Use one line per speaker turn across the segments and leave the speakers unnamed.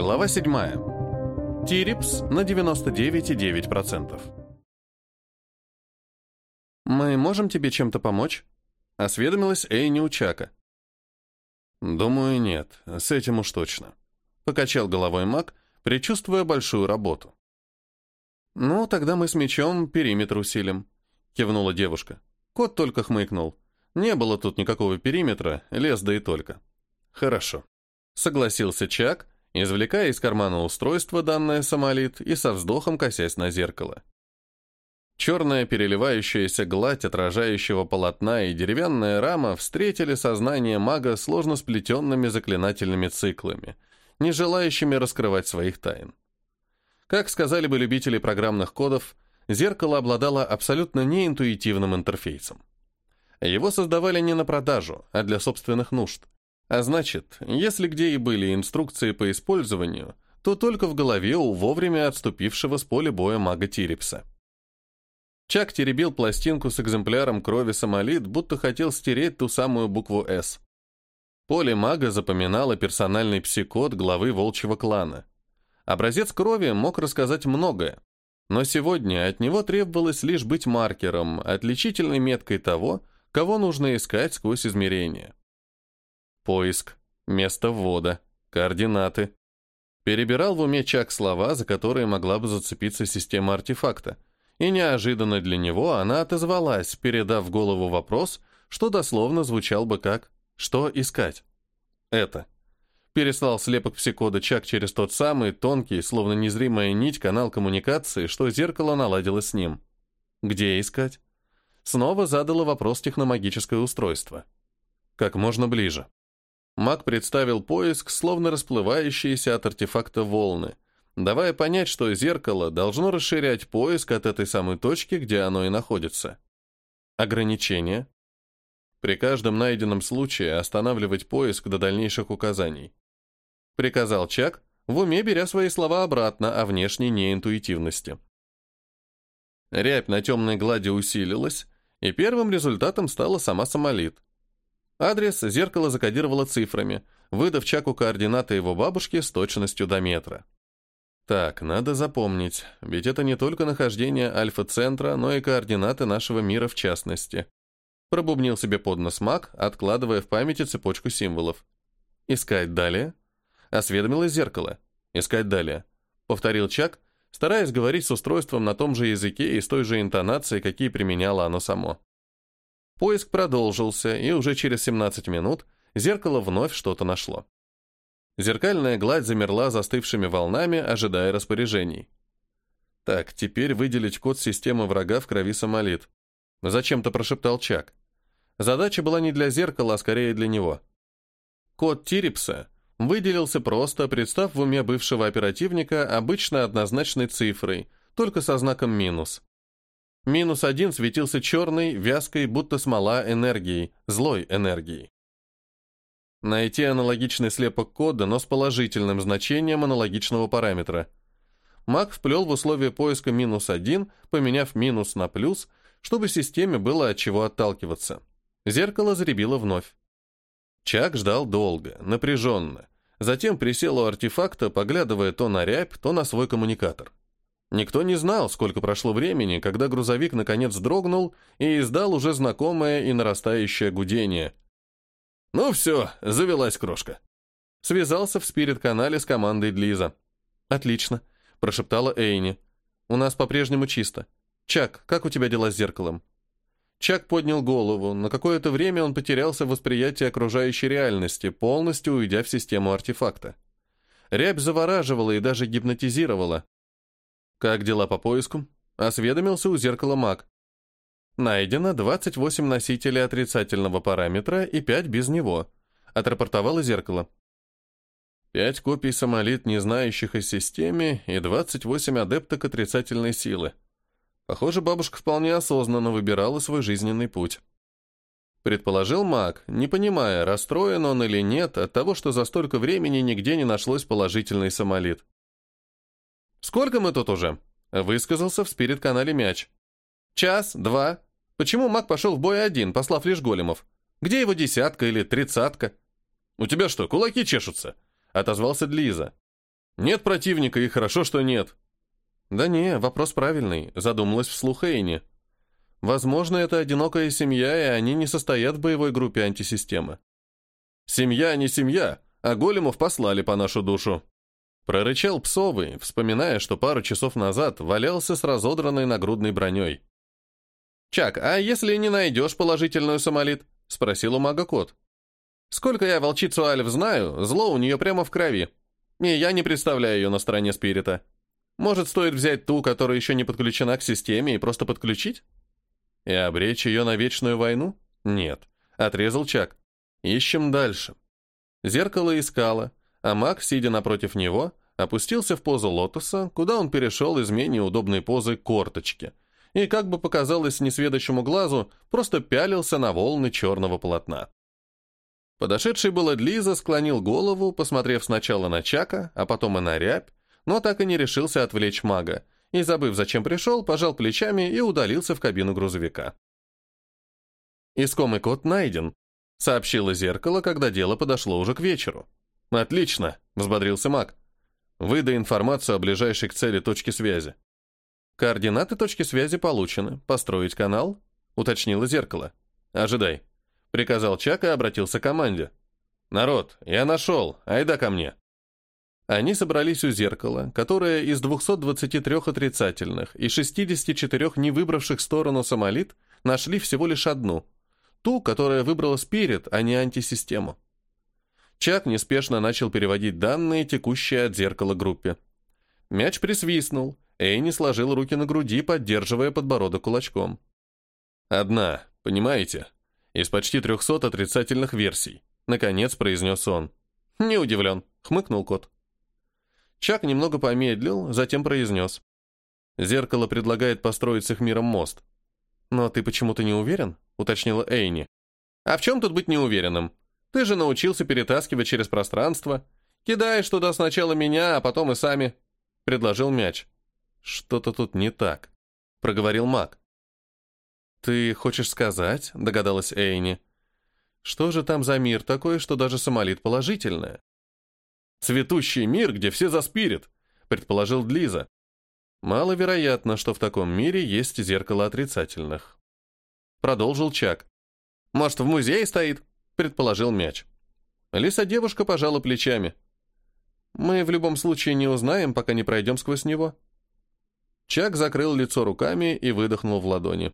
Глава 7. Тирипс на 99,9%. «Мы можем тебе чем-то помочь?» — осведомилась Эйни у Чака. «Думаю, нет. С этим уж точно», — покачал головой маг, предчувствуя большую работу. «Ну, тогда мы с мечом периметр усилим», — кивнула девушка. Кот только хмыкнул. Не было тут никакого периметра, лес да и только. «Хорошо», — согласился Чак, извлекая из кармана устройство, данное самолит, и со вздохом косясь на зеркало. Черная переливающаяся гладь отражающего полотна и деревянная рама встретили сознание мага сложно сплетенными заклинательными циклами, не желающими раскрывать своих тайн. Как сказали бы любители программных кодов, зеркало обладало абсолютно неинтуитивным интерфейсом. Его создавали не на продажу, а для собственных нужд. А значит, если где и были инструкции по использованию, то только в голове у вовремя отступившего с поля боя мага Тирипса. Чак теребил пластинку с экземпляром крови Сомалит, будто хотел стереть ту самую букву «С». Поле мага запоминало персональный псикод главы волчьего клана. Образец крови мог рассказать многое, но сегодня от него требовалось лишь быть маркером, отличительной меткой того, кого нужно искать сквозь измерения. Поиск, место ввода, координаты. Перебирал в уме Чак слова, за которые могла бы зацепиться система артефакта. И неожиданно для него она отозвалась, передав в голову вопрос, что дословно звучал бы как «Что искать?» «Это». Переслал слепок псикода Чак через тот самый тонкий, словно незримая нить, канал коммуникации, что зеркало наладило с ним. «Где искать?» Снова задало вопрос техномагическое устройство. «Как можно ближе». Маг представил поиск, словно расплывающиеся от артефакта волны, давая понять, что зеркало должно расширять поиск от этой самой точки, где оно и находится. Ограничение. При каждом найденном случае останавливать поиск до дальнейших указаний. Приказал Чак, в уме беря свои слова обратно о внешней неинтуитивности. Рябь на темной глади усилилась, и первым результатом стала сама самолит. Адрес зеркало закодировало цифрами, выдав Чаку координаты его бабушки с точностью до метра. Так, надо запомнить, ведь это не только нахождение альфа-центра, но и координаты нашего мира в частности. Пробубнил себе под нос маг, откладывая в памяти цепочку символов. «Искать далее?» Осведомилось зеркало. «Искать далее», — повторил Чак, стараясь говорить с устройством на том же языке и с той же интонацией, какие применяло оно само. Поиск продолжился, и уже через 17 минут зеркало вновь что-то нашло. Зеркальная гладь замерла застывшими волнами, ожидая распоряжений. Так, теперь выделить код системы врага в крови Сомалит. Зачем-то прошептал Чак. Задача была не для зеркала, а скорее для него. Код Тирипса выделился просто, представ в уме бывшего оперативника обычно однозначной цифрой, только со знаком минус. Минус один светился черной, вязкой, будто смола энергией, злой энергией. Найти аналогичный слепок кода, но с положительным значением аналогичного параметра. Маг вплел в условие поиска минус один, поменяв минус на плюс, чтобы системе было от чего отталкиваться. Зеркало заребило вновь. Чак ждал долго, напряженно. Затем присел у артефакта, поглядывая то на рябь, то на свой коммуникатор. Никто не знал, сколько прошло времени, когда грузовик наконец дрогнул и издал уже знакомое и нарастающее гудение. «Ну все, завелась крошка». Связался в спирит-канале с командой Длиза. «Отлично», — прошептала Эйни. «У нас по-прежнему чисто. Чак, как у тебя дела с зеркалом?» Чак поднял голову. На какое-то время он потерялся в восприятии окружающей реальности, полностью уйдя в систему артефакта. Рябь завораживала и даже гипнотизировала. «Как дела по поиску?» — осведомился у зеркала маг. «Найдено 28 носителей отрицательного параметра и 5 без него», — отрапортовало зеркало. «Пять копий самолит, не знающих о системе, и 28 адепток отрицательной силы. Похоже, бабушка вполне осознанно выбирала свой жизненный путь». Предположил маг, не понимая, расстроен он или нет от того, что за столько времени нигде не нашлось положительный самолит. «Сколько мы тут уже?» — высказался в спирит-канале мяч. «Час, два. Почему маг пошел в бой один, послав лишь големов? Где его десятка или тридцатка?» «У тебя что, кулаки чешутся?» — отозвался Длиза. Нет противника, и хорошо, что нет.
Да не, вопрос правильный, задумалась вслух Эйни. Возможно, это одинокая семья, и они не состоят в боевой группе антисистемы.
Семья не семья, а големов послали по нашу душу.
Прорычал псовый, вспоминая, что пару часов назад валялся с разодранной нагрудной броней.
«Чак, а если не найдешь положительную самолит?» — спросил у мага кот. «Сколько я волчицу Альф знаю, зло у нее прямо в крови. И я не представляю ее на стороне спирита. Может, стоит взять ту, которая еще не подключена к системе, и просто подключить?
И обречь ее на вечную войну? Нет. Отрезал Чак. Ищем дальше. Зеркало искало, а маг, сидя напротив него, опустился в позу лотоса, куда он перешел из менее удобной позы корточки, и, как бы показалось несведущему глазу, просто пялился на волны черного полотна. Подошедший было Длиза склонил голову, посмотрев сначала на Чака, а потом и на рябь, но так и не решился отвлечь мага, и, забыв, зачем пришел, пожал плечами и удалился в кабину грузовика. «Искомый код найден», — сообщило зеркало, когда дело подошло уже к вечеру. «Отлично», — взбодрился маг. «Выдай информацию о ближайшей к цели точке связи». «Координаты точки связи получены. Построить канал?» — уточнило зеркало. «Ожидай», — приказал Чак и обратился к команде. «Народ, я нашел, айда ко мне». Они собрались у зеркала, которое из 223 отрицательных и 64 не выбравших сторону самолит нашли всего лишь одну. Ту, которая выбрала спирит, а не антисистему. Чак неспешно начал переводить данные, текущие от зеркала группе. Мяч присвистнул, Эйни сложил руки на груди, поддерживая подбородок кулачком. «Одна, понимаете? Из почти трехсот отрицательных версий», — наконец произнес он. «Не удивлен», — хмыкнул кот. Чак немного помедлил, затем произнес. «Зеркало предлагает построить с их миром мост». «Но ты почему-то не уверен?» — уточнила Эйни. «А в чем тут быть неуверенным? Ты же научился перетаскивать через пространство. Кидаешь туда сначала меня, а потом и сами», — предложил мяч. «Что-то тут не так», — проговорил маг. «Ты хочешь сказать?» — догадалась Эйни. «Что же там за мир такой, что даже самолит положительное?»
«Цветущий мир, где все заспирит», — предположил Длиза.
«Маловероятно, что в таком мире есть зеркало отрицательных». Продолжил Чак.
«Может, в музее стоит?» — предположил мяч.
Лиса-девушка пожала плечами. «Мы в любом случае не узнаем, пока не пройдем сквозь него». Чак закрыл лицо руками и выдохнул в ладони.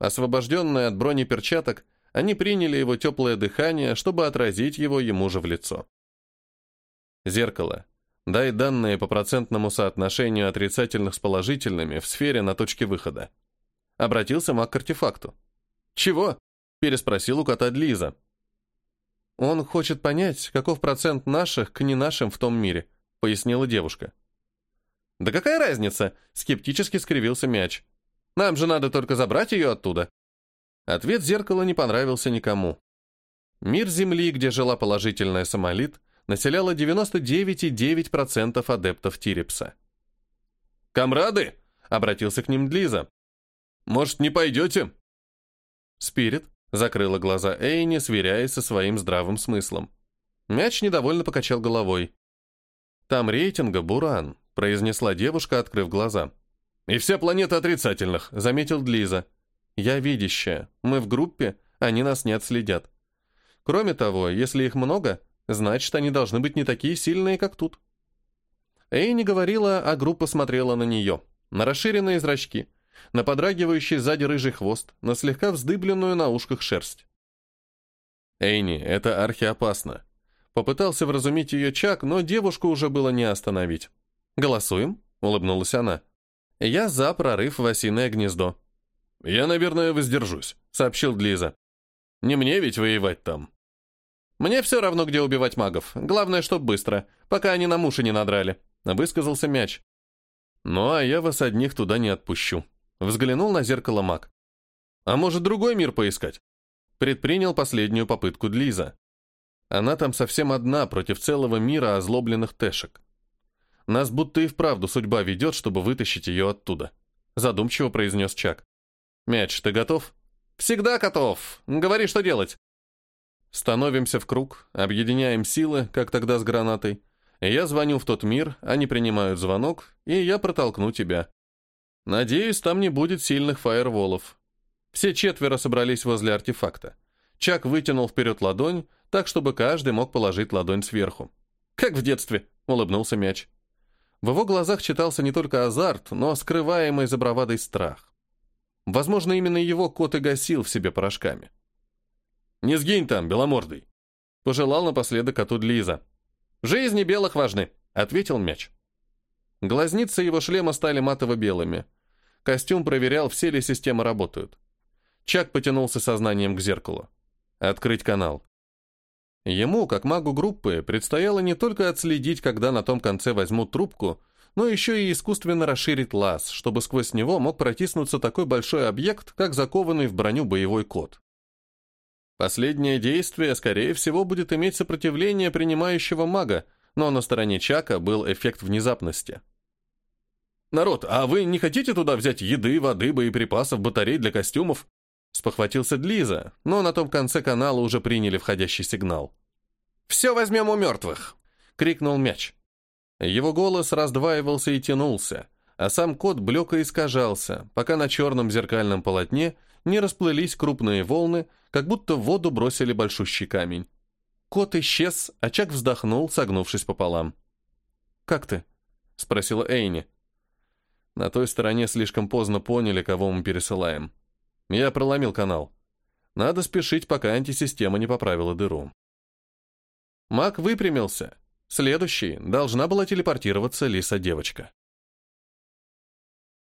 Освобожденные от брони перчаток, они приняли его теплое дыхание, чтобы отразить его ему же в лицо. Зеркало. Дай данные по процентному соотношению отрицательных с положительными в сфере на точке выхода. Обратился маг к артефакту. «Чего?» – переспросил у кота Длиза. «Он хочет понять, каков процент наших к не нашим в том мире», – пояснила девушка.
«Да какая разница?» – скептически скривился мяч. «Нам же надо только забрать ее оттуда».
Ответ зеркала не понравился никому. Мир Земли, где жила положительная самолит – населяло 99,9% адептов Тирипса.
«Камрады!» — обратился к ним Длиза. «Может, не пойдете?»
Спирит закрыла глаза Эйни, сверяясь со своим здравым смыслом. Мяч недовольно покачал головой. «Там рейтинга Буран», — произнесла девушка, открыв глаза.
«И вся планета отрицательных», — заметил Длиза.
«Я видящая. Мы в группе, они нас не отследят. Кроме того, если их много, Значит, они должны быть не такие сильные, как тут. Эйни говорила, а группа смотрела на нее. На расширенные зрачки, на подрагивающий сзади рыжий хвост, на слегка вздыбленную на ушках шерсть.
«Эйни, это архиопасно».
Попытался вразумить ее Чак, но девушку уже было не остановить. «Голосуем?» — улыбнулась она. «Я за прорыв в осиное гнездо».
«Я, наверное, воздержусь», — сообщил Длиза. «Не мне ведь воевать там».
«Мне все равно, где убивать магов. Главное, чтоб быстро, пока они на муши не надрали», — высказался мяч.
«Ну, а я вас одних туда не отпущу», — взглянул на зеркало маг.
«А может, другой мир поискать?» Предпринял последнюю попытку Длиза. Она там совсем одна против целого мира озлобленных тэшек. Нас будто и вправду судьба ведет, чтобы вытащить ее оттуда. Задумчиво произнес Чак. «Мяч, ты готов?»
«Всегда готов. Говори, что делать».
Становимся в круг, объединяем силы, как тогда с гранатой.
Я звоню в тот мир, они принимают звонок, и я протолкну тебя. Надеюсь, там не будет сильных фаерволов. Все четверо собрались возле артефакта. Чак вытянул вперед ладонь, так, чтобы каждый мог положить ладонь сверху. «Как в детстве», — улыбнулся мяч. В его глазах читался не только азарт, но скрываемый за бравадой страх. Возможно, именно его кот и гасил в себе порошками. «Не сгинь там, беломордый!» Пожелал напоследок коту Лиза. «Жизни белых важны», — ответил мяч. Глазницы его шлема стали матово-белыми. Костюм проверял, все ли системы работают. Чак потянулся сознанием к зеркалу. Открыть канал. Ему, как магу группы, предстояло не только отследить, когда на том конце возьмут трубку, но еще и искусственно расширить лаз, чтобы сквозь него мог протиснуться такой большой объект, как закованный в броню боевой кот. Последнее действие, скорее всего, будет иметь сопротивление принимающего мага, но на стороне Чака был эффект внезапности. «Народ, а вы не хотите туда взять еды, воды, боеприпасов, батарей для костюмов?» Спохватился Длиза, но на том конце канала уже приняли входящий сигнал. «Все возьмем у мертвых!» — крикнул мяч. Его голос раздваивался и тянулся, а сам кот блеко искажался, пока на черном зеркальном полотне не расплылись крупные волны, как будто в воду бросили большущий камень. Кот исчез, а Чак вздохнул, согнувшись пополам. «Как ты?» — спросила Эйни. На той стороне слишком поздно поняли, кого мы пересылаем. Я проломил канал. Надо спешить, пока антисистема не поправила дыру. Маг выпрямился. Следующей должна была телепортироваться лиса-девочка.